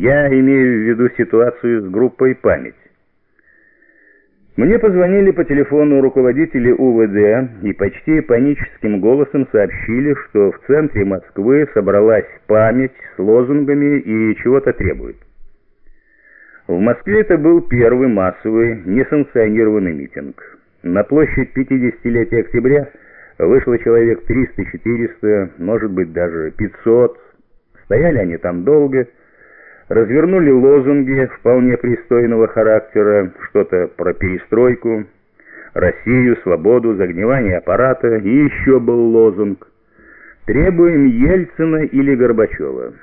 Я имею в виду ситуацию с группой «Память». Мне позвонили по телефону руководители УВД и почти паническим голосом сообщили, что в центре Москвы собралась память с лозунгами и чего-то требует. В Москве это был первый массовый, несанкционированный митинг. На площадь 50-летия октября вышло человек 300-400, может быть даже 500. Стояли они там долго, развернули лозунги вполне пристойного характера, что-то про перестройку, Россию, свободу, загнивание аппарата, и еще был лозунг «Требуем Ельцина или Горбачева».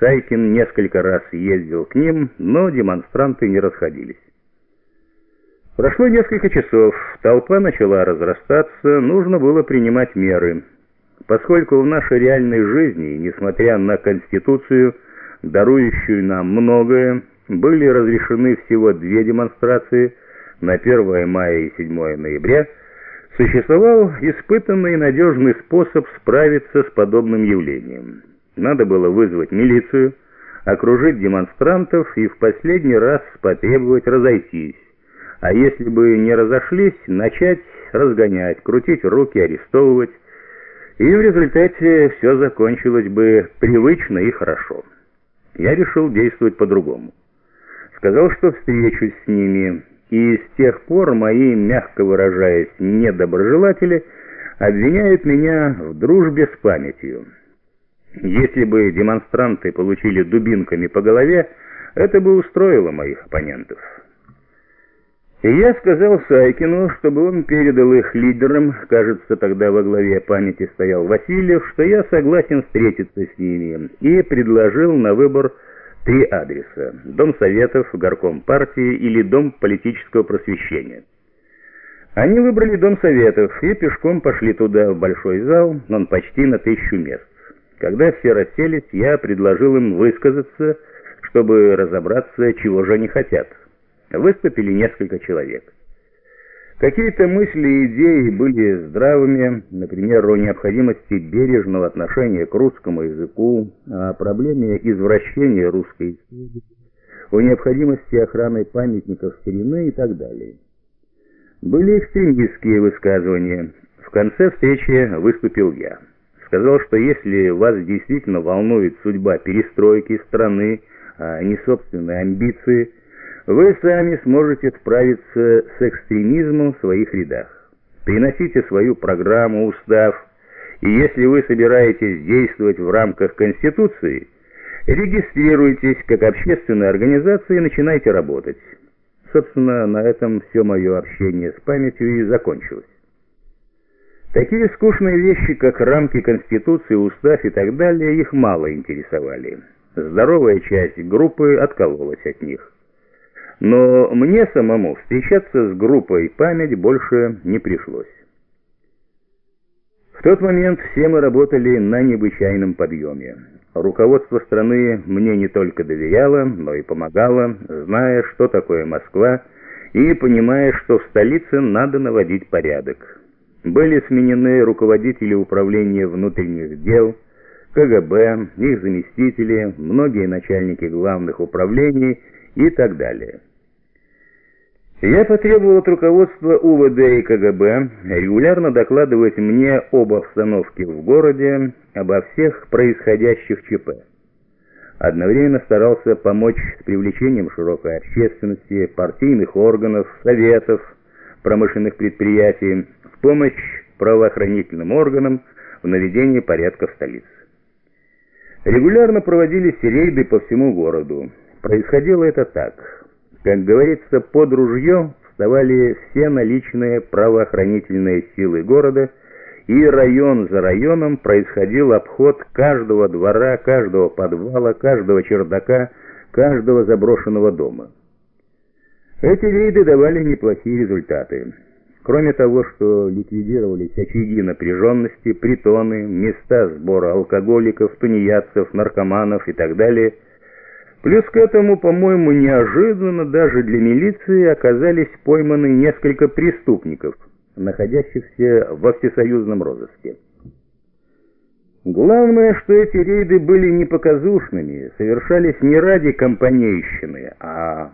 Сайкин несколько раз ездил к ним, но демонстранты не расходились. Прошло несколько часов, толпа начала разрастаться, нужно было принимать меры. Поскольку в нашей реальной жизни, несмотря на Конституцию, дарующую нам многое, были разрешены всего две демонстрации. На 1 мая и 7 ноября, существовал испытанный и надежный способ справиться с подобным явлением. Надо было вызвать милицию, окружить демонстрантов и в последний раз потребовать разойтись, а если бы не разошлись, начать разгонять, крутить руки, арестовывать, и в результате все закончилось бы привычно и хорошо я решил действовать по-другому. Сказал, что встречусь с ними, и с тех пор мои, мягко выражаясь, недоброжелатели обвиняют меня в дружбе с памятью. Если бы демонстранты получили дубинками по голове, это бы устроило моих оппонентов. И я сказал Сайкину, чтобы он передал их лидерам, кажется, тогда во главе памяти стоял Васильев, что я согласен встретиться с ними, и предложил на выбор три адреса – Дом Советов, Горком партии или Дом политического просвещения. Они выбрали Дом Советов и пешком пошли туда, в большой зал, он почти на тысячу мест. Когда все расселись, я предложил им высказаться, чтобы разобраться, чего же они хотят – Выступили несколько человек. Какие-то мысли и идеи были здравыми, например, о необходимости бережного отношения к русскому языку, о проблеме извращения русской истории, о необходимости охраны памятников старины и так далее. Были экстремистские высказывания. В конце встречи выступил я. Сказал, что если вас действительно волнует судьба перестройки страны, а не собственные амбиции – вы сами сможете справиться с экстремизмом в своих рядах. Приносите свою программу, устав, и если вы собираетесь действовать в рамках Конституции, регистрируйтесь как общественная организация и начинайте работать. Собственно, на этом все мое общение с памятью и закончилось. Такие скучные вещи, как рамки Конституции, устав и так далее, их мало интересовали. Здоровая часть группы откололась от них. Но мне самому встречаться с группой «Память» больше не пришлось. В тот момент все мы работали на необычайном подъеме. Руководство страны мне не только доверяло, но и помогало, зная, что такое Москва, и понимая, что в столице надо наводить порядок. Были сменены руководители управления внутренних дел, КГБ, их заместители, многие начальники главных управлений – и так далее. Я потребовал от руководства УВД и КГБ регулярно докладывать мне об обстановке в городе, обо всех происходящих ЧП. Одновременно старался помочь с привлечением широкой общественности, партийных органов, советов, промышленных предприятий, в помощь правоохранительным органам в наведении порядка в столице. Регулярно проводились рейды по всему городу. Происходило это так. Как говорится, под ружье вставали все наличные правоохранительные силы города, и район за районом происходил обход каждого двора, каждого подвала, каждого чердака, каждого заброшенного дома. Эти рейды давали неплохие результаты. Кроме того, что ликвидировались очаги напряженности, притоны, места сбора алкоголиков, тунеядцев, наркоманов и так далее – Плюс к этому, по-моему, неожиданно даже для милиции оказались пойманы несколько преступников, находящихся во всесоюзном розыске. Главное, что эти рейды были не показушными, совершались не ради компанейщины, а